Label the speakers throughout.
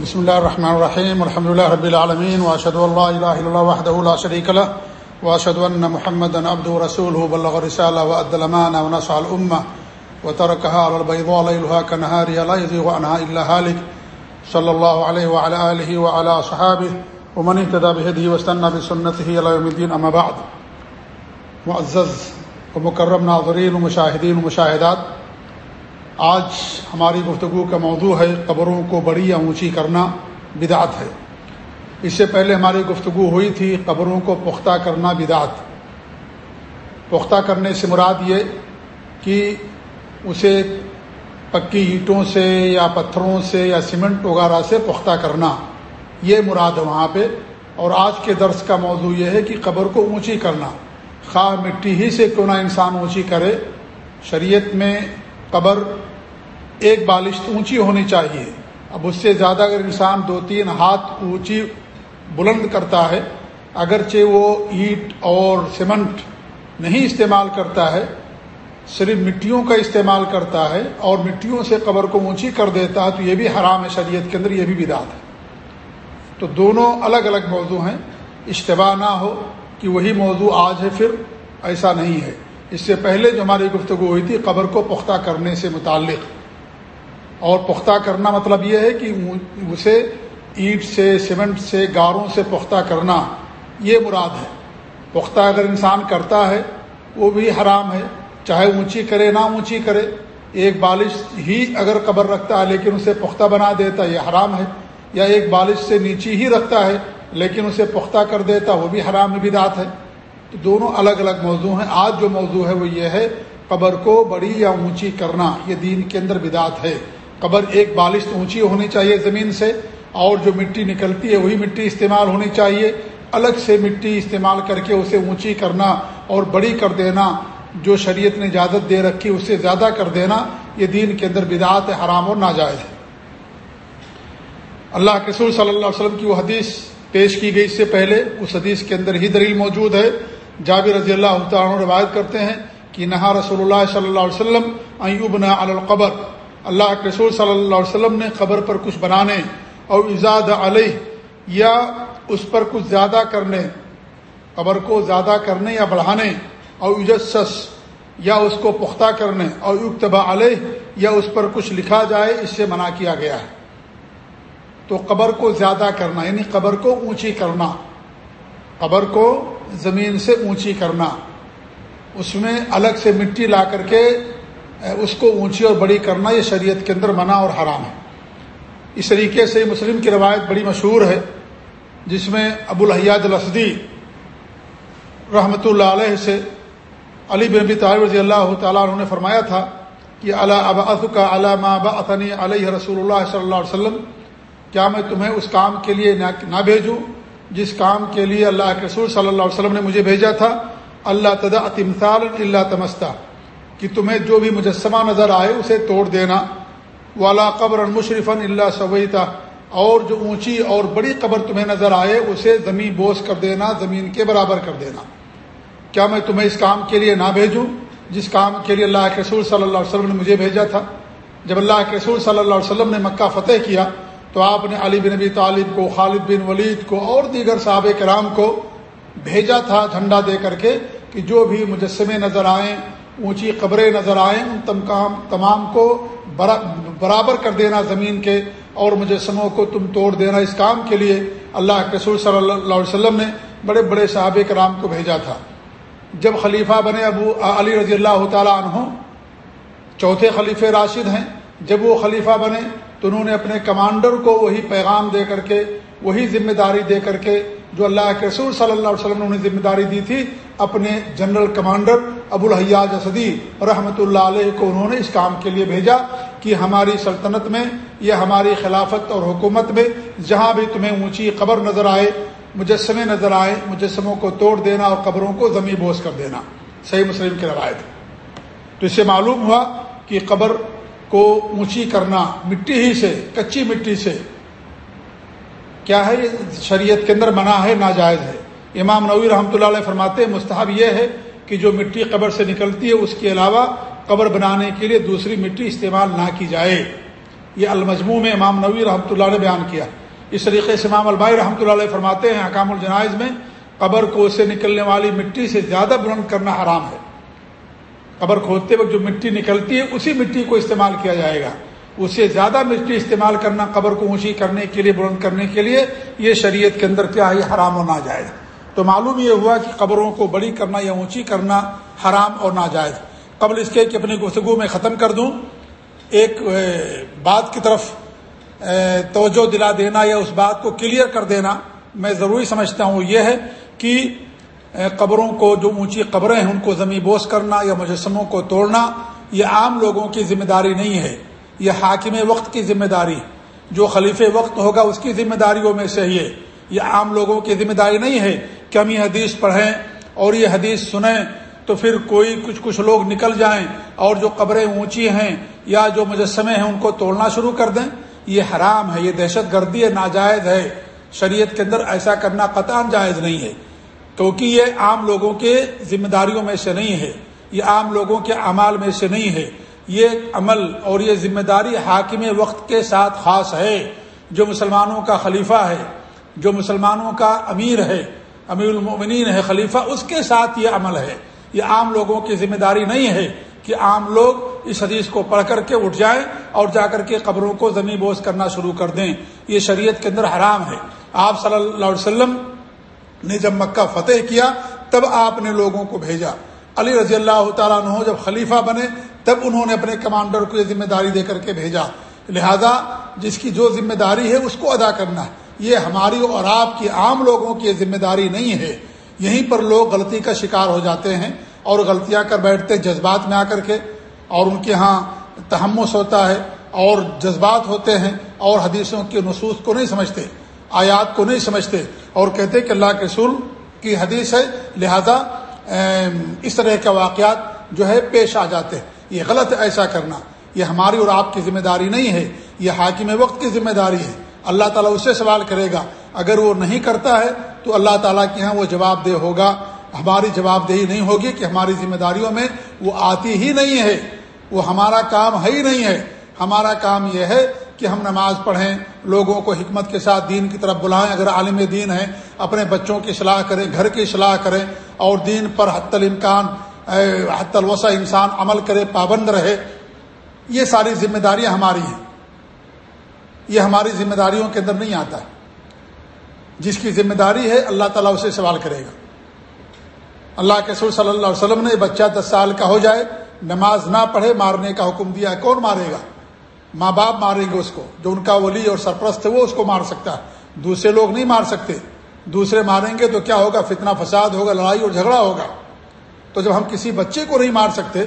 Speaker 1: بسم الله الرحمن الرحيم والحمد لله رب العالمين واشهد ان لا اله الا الله وحده لا شريك له واشهد ان محمدا عبده ورسوله بلغ الرساله وادى الامانه ونصح الامه وتركها على البيضاء ليلها كنهارها لا يزيغ عنها الا هالك صلى الله عليه وعلى اله وعلى اصحابه ومن اهتدى بهديه واستنى بسنته الى يوم الدين اما بعد۔ معزز ومكرم ناظرين ومشاهدين ومشاهدات آج ہماری گفتگو کا موضوع ہے قبروں کو بڑی یا اونچی کرنا، بدعت ہے۔ اس سے پہلے ہماری گفتگو ہوئی تھی قبروں کو پختہ کرنا بدعت۔ پختہ کرنے سے مراد یہ کہ اسے پکی اینٹوں سے یا پتھروں سے یا سیمنٹ وغیرہ سے پختہ کرنا، یہ مراد ہے وہاں پہ۔ اور آج کے درس کا موضوع یہ ہے کہ قبر کو اونچی کرنا۔ خواہ مٹی ہی سے کیوں نہ انسان اونچی کرے، شریعت میں قبر، ایک بالشت اونچی ہونی چاہیے۔ اب اس سے زیادہ اگر انسان دو تین ہاتھ اونچی بلند کرتا ہے، اگرچہ وہ اینٹ اور سیمنٹ نہیں استعمال کرتا ہے، صرف مٹیوں کا استعمال کرتا ہے اور مٹیوں سے قبر کو اونچی کر دیتا ہے تو یہ بھی حرام ہے، شریعت کے اندر یہ بھی بدعت ہے۔ تو دونوں الگ الگ موضوع ہیں۔ اشتباہ نہ ہو کہ وہی موضوع آج ہے، پھر ایسا نہیں ہے۔ اس سے پہلے جو ہماری گفتگو ہوئی تھی، قبر کو پختہ کرنے سے متعلق۔ اور پختہ کرنا مطلب یہ ہے کہ اسے اینٹ سے، سیمنٹ سے، گاروں سے پختہ کرنا، یہ مراد ہے۔ پختہ اگر انسان کرتا ہے، وہ بھی حرام ہے۔ چاہے اونچی کرے، نہ اونچی کرے، ایک بالش ہی اگر قبر رکھتا ہے لیکن اسے پختہ بنا دیتا، یہ حرام ہے۔ یا ایک بالش سے نیچی ہی رکھتا ہے لیکن اسے پختہ کر دیتا، وہ بھی حرام بدات ہے۔ دونوں الگ الگ موضوع ہیں۔ آج جو موضوع ہے وہ یہ ہے، قبر کو بڑی یا اونچی کرنا، یہ دین کے اندر بدعت ہے۔ قبر ایک بالش اونچی ہونی چاہیے زمین سے، اور جو مٹی نکلتی ہے وہی مٹی استعمال ہونی چاہیے۔ الگ سے مٹی استعمال کر کے اسے اونچی کرنا اور بڑی کر دینا، جو شریعت نے اجازت دے رکھی اس سے زیادہ کر دینا، یہ دین کے اندر بدعت ہے، حرام اور ناجائز ہے۔ اللہ کے رسول صلی اللہ علیہ وسلم کی وہ حدیث پیش کی گئی اس سے پہلے، اس حدیث کے اندر ہی دلیل موجود ہے۔ جابر رضی اللہ تعالیٰ روایت کرتے ہیں کہ نہا رسول اللہ صلی اللہ علیہ وسلم ایوبنا القبر۔ اللہ کے رسول صلی اللہ علیہ وسلم نے قبر پر کچھ بنانے اور ایجاد علیہ یا اس پر کچھ زیادہ کرنے، قبر کو زیادہ کرنے یا بڑھانے اور اجسس یا اس کو پختہ کرنے اور اکتبا علیہ یا اس پر کچھ لکھا جائے، اس سے منع کیا گیا ہے۔ تو قبر کو زیادہ کرنا یعنی قبر کو اونچی کرنا، قبر کو زمین سے اونچی کرنا۔ اس میں الگ سے مٹی لا کر کے اس کو اونچی اور بڑی کرنا یہ شریعت کے اندر منع اور حرام ہے۔ اس طریقے سے مسلم کی روایت بڑی مشہور ہے، جس میں ابو الحیاد الاسدی رحمۃ اللہ علیہ سے علی بن نبی طالب رضی اللہ تعالیٰ عنہ نے فرمایا تھا کہ اللہ اباۃ کا علامہ بطنی علیہ رسول اللہ صلی اللہ علیہ وسلم، کیا میں تمہیں اس کام کے لیے نہ بھیجوں؟ جس کام کے لیے اللہ کے رسول صلی اللہ علیہ وسلم نے مجھے بھیجا تھا، اللہ تدا تمثال اللہ تمستا، کہ تمہیں جو بھی مجسمہ نظر آئے اسے توڑ دینا۔ والا قبر مشرفن اللہ سویتا اور جو اونچی اور بڑی قبر تمہیں نظر آئے اسے زمین بوس کر دینا، زمین کے برابر کر دینا۔ کیا میں تمہیں اس کام کے لیے نہ بھیجوں؟ جس کام کے لیے اللہ کے رسول صلی اللہ علیہ وسلم نے مجھے بھیجا تھا۔ جب اللہ کے رسول صلی اللہ علیہ وسلم نے مکہ فتح کیا تو آپ نے علی بن نبی طالب کو، خالد بن ولید کو اور دیگر صحابہ کرام کو بھیجا تھا جھنڈا دے کر کے کہ جو بھی مجسمے نظر آئیں، اونچی قبریں نظر آئیں، ان تمام تمام کو برابر کر دینا زمین کے اور مجسموں کو تم توڑ دینا اس کام کے لیے اللہ کے رسول صلی اللہ علیہ وسلم نے بڑے بڑے صحابہ کرام کو بھیجا تھا۔ جب خلیفہ بنے ابو علی رضی اللہ تعالیٰ عنہ، چوتھے خلیفہ راشد ہیں، جب وہ خلیفہ بنے تو انہوں نے اپنے کمانڈر کو وہی پیغام دے کر کے، وہی ذمہ داری دے کر کے جو اللہ کے رسول صلی اللہ علیہ وسلم نے ذمہ داری دی تھی، اپنے جنرل کمانڈر ابو الحیاج اسدی رحمۃ اللہ علیہ کو انہوں نے اس کام کے لیے بھیجا کہ ہماری سلطنت میں یا ہماری خلافت اور حکومت میں جہاں بھی تمہیں اونچی قبر نظر آئے، مجسمے نظر آئے، مجسموں کو توڑ دینا اور قبروں کو زمین بوس کر دینا۔ صحیح مسلم کی روایت تو اس سے معلوم ہوا کہ قبر کو اونچی کرنا، مٹی ہی سے، کچی مٹی سے۔ کیا ہے شریعت کے اندر منع ہے، ناجائز ہے؟ امام نوی رحمۃ اللہ علیہ فرماتے مستحب یہ ہے کہ جو مٹی قبر سے نکلتی ہے، اس کے علاوہ قبر بنانے کے لیے دوسری مٹی استعمال نہ کی جائے۔ یہ المجموع میں امام نوی رحمۃ اللہ نے بیان کیا۔ اس طریقے سے امام البائی رحمۃ اللہ علیہ فرماتے ہیں حکام الجنائز میں قبر کو سے نکلنے والی مٹی سے زیادہ بلند کرنا حرام ہے۔ قبر کھودتے وقت جو مٹی نکلتی ہے، اسی مٹی کو استعمال کیا جائے گا۔ اس سے زیادہ مٹی استعمال کرنا، قبر کو اونچی کرنے کے لیے، بلند کرنے کے لیے یہ شریعت کے اندر کیا ہے؟ حرام اور ناجائز۔ تو معلوم یہ ہوا کہ قبروں کو بڑی کرنا یا اونچی کرنا حرام اور ناجائز۔ قبل اس کے کہ اپنی گفتگو میں ختم کر دوں۔ ایک بات کی طرف توجہ دلا دینا یا اس بات کو کلیئر کر دینا، میں ضروری سمجھتا ہوں یہ ہے کہ قبروں کو جو اونچی قبریں ہیں، ان کو زمیں بوس کرنا یا مجسموں کو توڑنا، یہ عام لوگوں کی ذمہ داری نہیں ہے۔ یہ حاکم وقت کی ذمہ داری، جو خلیف وقت ہوگا اس کی ذمہ داریوں میں سے یہ یہ عام لوگوں کی ذمہ داری نہیں ہے کہ ہم یہ حدیث پڑھیں اور یہ حدیث سنیں تو پھر کوئی کچھ کچھ لوگ نکل جائیں اور جو قبریں اونچی ہیں یا جو مجسمے ہیں، ان کو توڑنا شروع کر دیں۔ یہ حرام ہے، یہ دہشت گردی ہے، ناجائز ہے۔ شریعت کے اندر ایسا کرنا قطع جائز نہیں ہے۔ کیونکہ یہ عام لوگوں کے ذمہ داریوں میں سے نہیں ہے، یہ عام لوگوں کے اعمال میں سے نہیں ہے۔ یہ عمل اور یہ ذمہ داری حاکم وقت کے ساتھ خاص ہے۔ جو مسلمانوں کا خلیفہ ہے، جو مسلمانوں کا امیر ہے، امیر المؤمنین ہے، خلیفہ، اس کے ساتھ یہ عمل ہے۔ یہ عام لوگوں کی ذمہ داری نہیں ہے کہ عام لوگ اس حدیث کو پڑھ کر کے اٹھ جائیں اور جا کر کے قبروں کو زمین بوس کرنا شروع کر دیں۔ یہ شریعت کے اندر حرام ہے۔ آپ صلی اللہ علیہ وسلم نے جب مکہ فتح کیا، تب آپ نے لوگوں کو بھیجا۔ علی رضی اللہ تعالیٰ عنہ جب خلیفہ بنے، تب انہوں نے اپنے کمانڈر کو یہ ذمہ داری دے کر کے بھیجا۔ لہذا جس کی جو ذمہ داری ہے، اس کو ادا کرنا ہے۔ یہ ہماری اور آپ کی عام لوگوں کی ذمہ داری نہیں ہے۔ یہیں پر لوگ غلطی کا شکار ہو جاتے ہیں اور غلطیاں کر بیٹھتے جذبات میں آ کر کے، اور ان کے ہاں تہمس ہوتا ہے اور جذبات ہوتے ہیں اور حدیثوں کے نصوص کو نہیں سمجھتے۔ آیات کو نہیں سمجھتے اور کہتے کہ اللہ کے رسول کی حدیث ہے، لہذا اس طرح کے واقعات جو ہے پیش آ جاتے ہیں۔ یہ غلط ہے، ایسا کرنا۔ یہ ہماری اور آپ کی ذمہ داری نہیں ہے۔ یہ حاکم وقت کی ذمہ داری ہے۔ اللہ تعالیٰ اس سے سوال کرے گا۔ اگر وہ نہیں کرتا ہے تو اللہ تعالیٰ کے یہاں وہ جواب دہ ہوگا۔ ہماری جواب دہی نہیں ہوگی کہ ہماری ذمہ داریوں میں وہ آتی ہی نہیں ہے۔ وہ ہمارا کام ہے ہی نہیں ہے۔ ہمارا کام یہ ہے کہ ہم نماز پڑھیں، لوگوں کو حکمت کے ساتھ دین کی طرف بلائیں، اگر عالم دین ہیں اپنے بچوں کی اصلاح کریں، گھر کی اصلاح کریں، اور دین پر حت الامکان حت الوسع انسان عمل کرے، پابند رہے، یہ ساری ذمہ داریاں ہماری ہیں۔ یہ ہماری ذمہ داریوں کے اندر نہیں آتا جس کی ذمہ داری ہے، اللہ تعالیٰ اسے سوال کرے گا۔ اللہ کے سور صلی اللہ علیہ وسلم نے، بچہ دس سال کا ہو جائے، نماز نہ پڑھے، مارنے کا حکم دیا ہے کون مارے گا؟ ماں باپ ماریں گے اس کو، جو ان کا ولی اور سرپرست ہے وہ اس کو مار سکتا ہے۔ دوسرے لوگ نہیں مار سکتے۔ دوسرے ماریں گے تو کیا ہوگا؟ فتنہ فساد ہوگا، لڑائی اور جھگڑا ہوگا۔ تو جب ہم کسی بچے کو نہیں مار سکتے،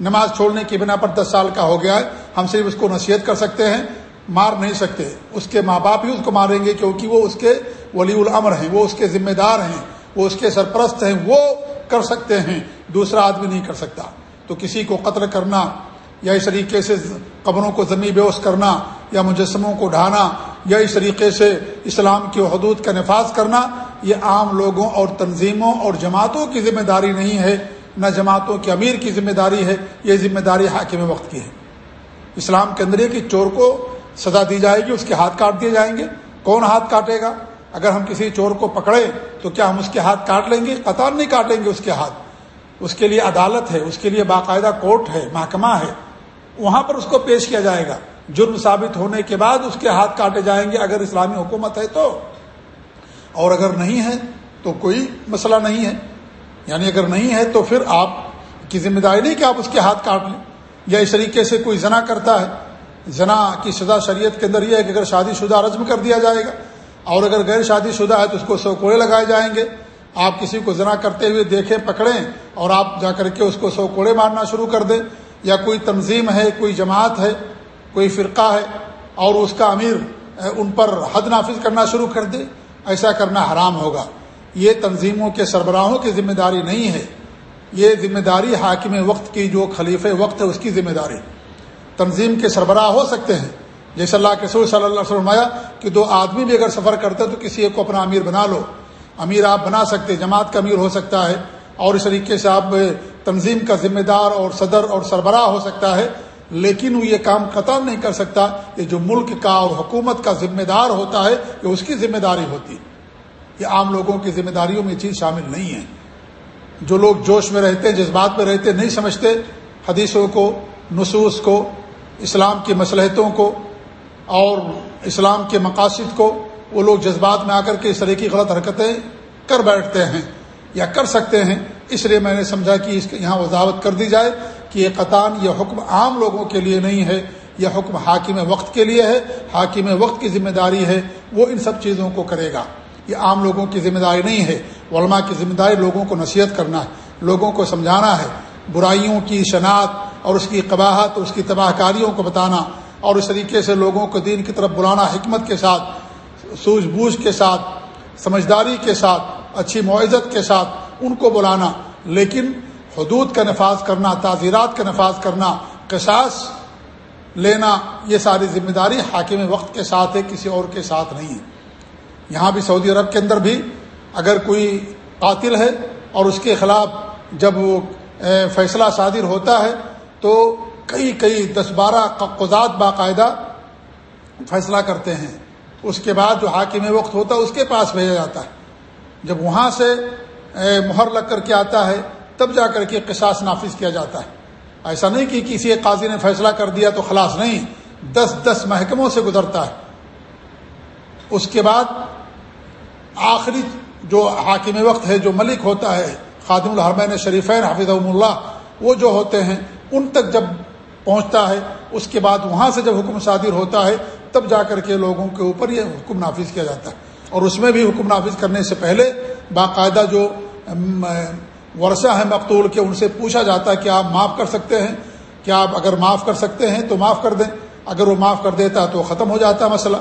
Speaker 1: نماز چھوڑنے کی بنا پر دس سال کا ہو گیا ہے، ہم صرف اس کو نصیحت کر سکتے ہیں، مار نہیں سکتے۔ اس کے ماں باپ ہی اس کو ماریں گے کیونکہ وہ اس کے ولی العمر ہیں، وہ اس کے ذمہ دار ہیں، وہ اس کے سرپرست ہیں، وہ کر سکتے ہیں۔ دوسرا آدمی نہیں کر سکتا۔ تو کسی کو قتل کرنا یا اس طریقے سے قبروں کو زمین بیوس کرنا یا مجسموں کو ڈھانا یا اس طریقے سے اسلام کی حدود کا نفاذ کرنا، یہ عام لوگوں اور تنظیموں اور جماعتوں کی ذمہ داری نہیں ہے، نہ جماعتوں کے امیر کی ذمہ داری ہے، یہ ذمہ داری حاکم وقت کی ہے۔ اسلام کے اندر کہ چور کو سزا دی جائے گی، اس کے ہاتھ کاٹ دیے جائیں گے۔ کون ہاتھ کاٹے گا؟ اگر ہم کسی چور کو پکڑے تو کیا ہم اس کے ہاتھ کاٹ لیں گے؟ قطار نہیں کاٹیں گے اس کے ہاتھ۔ اس کے لیے عدالت ہے، اس کے لیے باقاعدہ کورٹ ہے، محکمہ ہے۔ وہاں پر اس کو پیش کیا جائے گا۔ جرم ثابت ہونے کے بعد اس کے ہاتھ کاٹے جائیں گے۔ اگر اسلامی حکومت ہے تو۔ اور اگر نہیں ہے تو کوئی مسئلہ نہیں ہے۔ یعنی اگر نہیں ہے تو پھر آپ کی ذمہ داری نہیں کہ آپ اس کے ہاتھ کاٹ لیں۔ یا اس طریقے سے کوئی زنا کرتا ہے۔ زنا کی سزا شریعت کے اندر یہ ہے کہ اگر شادی شدہ رجم کر دیا جائے گا۔ اور اگر غیر شادی شدہ ہے تو اس کو سو کوڑے لگائے جائیں گے۔ آپ کسی کو زنا کرتے ہوئے دیکھیں، پکڑیں اور آپ جا کر کے اس کو سو کوڑے مارنا شروع کر دیں۔ یا کوئی تنظیم ہے، کوئی جماعت ہے، کوئی فرقہ ہے اور اس کا امیر ان پر حد نافذ کرنا شروع کر دے، ایسا کرنا حرام ہوگا۔ یہ تنظیموں کے سربراہوں کی ذمہ داری نہیں ہے۔ یہ ذمہ داری حاکم وقت کی، جو خلیف وقت ہے، اس کی ذمہ داری۔ تنظیم کے سربراہ ہو سکتے ہیں۔ جیسے اللہ کے سور صلی اللہ علیہ وسلم کہ دو آدمی بھی اگر سفر کرتے تو کسی ایک کو اپنا امیر بنا لو۔ امیر آپ بنا سکتے، جماعت کا امیر ہو سکتا ہے اور اس طریقے سے آپ تنظیم کا ذمہ دار اور صدر اور سربراہ ہو سکتا ہے، لیکن وہ یہ کام قطع نہیں کر سکتا کہ جو ملک کا اور حکومت کا ذمہ دار ہوتا ہے کہ اس کی ذمہ داری ہوتی۔ ہے یہ عام لوگوں کی ذمہ داریوں میں یہ چیز شامل نہیں ہے۔ جو لوگ جوش میں رہتے، جذبات میں رہتے، نہیں سمجھتے حدیثوں کو، نصوص کو، اسلام کی مصلحتوں کو اور اسلام کے مقاصد کو، وہ لوگ جذبات میں آ کر کے اس طرح کی غلط حرکتیں کر بیٹھتے ہیں یا کر سکتے ہیں۔ اس لیے میں نے سمجھا کہ اس یہاں وضاحت کر دی جائے کہ یہ قطان یہ حکم عام لوگوں کے لیے نہیں ہے، یہ حکم حاکم وقت کے لیے ہے، حاکم وقت کی ذمہ داری ہے، وہ ان سب چیزوں کو کرے گا۔ یہ عام لوگوں کی ذمہ داری نہیں ہے، علماء کی ذمہ داری لوگوں کو نصیحت کرنا ہے، لوگوں کو سمجھانا ہے، برائیوں کی شناخت اور اس کی قباہت، اس کی تباہ کاریوں کو بتانا اور اس طریقے سے لوگوں کو دین کی طرف بلانا، حکمت کے ساتھ، سوجھ بوجھ کے ساتھ، سمجھداری کے ساتھ، اچھی معزت کے ساتھ ان کو بلانا، لیکن حدود کا نفاذ کرنا، تعزیرات کا نفاذ کرنا، قصاص لینا، یہ ساری ذمہ داری حاکم وقت کے ساتھ ہے، کسی اور کے ساتھ نہیں ہے۔ یہاں بھی سعودی عرب کے اندر بھی اگر کوئی قاتل ہے اور اس کے خلاف جب وہ فیصلہ صادر ہوتا ہے، تو کئی کئی، دس، بارہ قزات باقاعدہ فیصلہ کرتے ہیں۔ اس کے بعد جو حاکم وقت ہوتا ہے، اس کے پاس بھیجا جاتا ہے۔ جب وہاں سے مہر لگ کر کے آتا ہے، تب جا کر کے قصاص نافذ کیا جاتا ہے۔ ایسا نہیں کہ کسی ایک قاضی نے فیصلہ کر دیا تو خلاص نہیں، دس دس محکموں سے گزرتا ہے۔ اس کے بعد آخری جو حاکم وقت ہے، جو ملک ہوتا ہے، خادم الحرمین شریفین حافظ اللہ، وہ جو ہوتے ہیں، ان تک جب پہنچتا ہے، اس کے بعد وہاں سے جب حکم صادر ہوتا ہے، تب جا کر کے لوگوں کے اوپر یہ حکم نافذ کیا جاتا ہے۔ اور اس میں بھی حکم نافذ کرنے سے پہلے باقاعدہ جو ورثہ ہے مقتول کے، ان سے پوچھا جاتا ہے کہ آپ معاف کر سکتے ہیں کیا آپ اگر معاف کر سکتے ہیں تو معاف کر دیں، اگر وہ معاف کر دیتا ہے تو ختم ہو جاتا ہے مسئلہ۔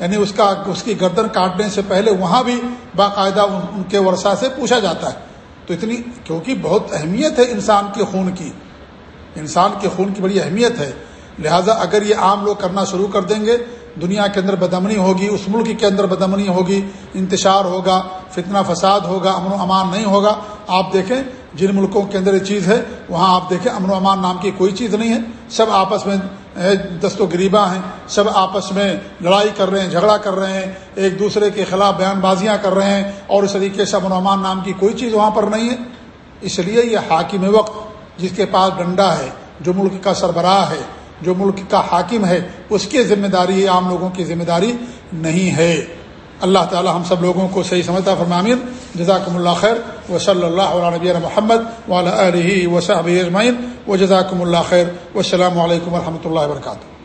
Speaker 1: یعنی اس کا، اس کی گردن کاٹنے سے پہلے وہاں بھی باقاعدہ ان کے ورثہ سے پوچھا جاتا ہے۔ تو اتنی، کیونکہ بہت اہمیت ہے انسان کے خون کی۔ انسان کے خون کی بڑی اہمیت ہے۔ لہٰذا اگر یہ عام لوگ کرنا شروع کر دیں گے، دنیا کے اندر بدمنی ہوگی، اس ملک کے اندر بدمنی ہوگی، انتشار ہوگا۔ فتنہ فساد ہوگا، امن و امان نہیں ہوگا۔ آپ دیکھیں، جن ملکوں کے اندر یہ چیز ہے، وہاں آپ دیکھیں امن و امان نام کی کوئی چیز نہیں ہے۔ سب آپس میں دست و غریباں ہیں، سب آپس میں لڑائی کر رہے ہیں، جھگڑا کر رہے ہیں، ایک دوسرے کے خلاف بیان بازیاں کر رہے ہیں، اور اس طریقے سے امن و امان نام کی کوئی چیز وہاں پر نہیں ہے۔ اس لیے یہ حاکم وقت، جس کے پاس ڈنڈا ہے، جو ملک کا سربراہ ہے، جو ملک کا حاکم ہے، اس کی ذمہ داری، عام لوگوں کی ذمہ داری نہیں ہے۔ اللہ تعالی ہم سب لوگوں کو صحیح سمجھتا فرمامین جزاکم اللہ خیر۔ و صلی اللہ علیہ نبی محمد ولا علیہ وصحب اجمعین۔ و جزاکم اللہ خیر۔ و السلام علیکم و رحمۃ اللہ وبرکاتہ۔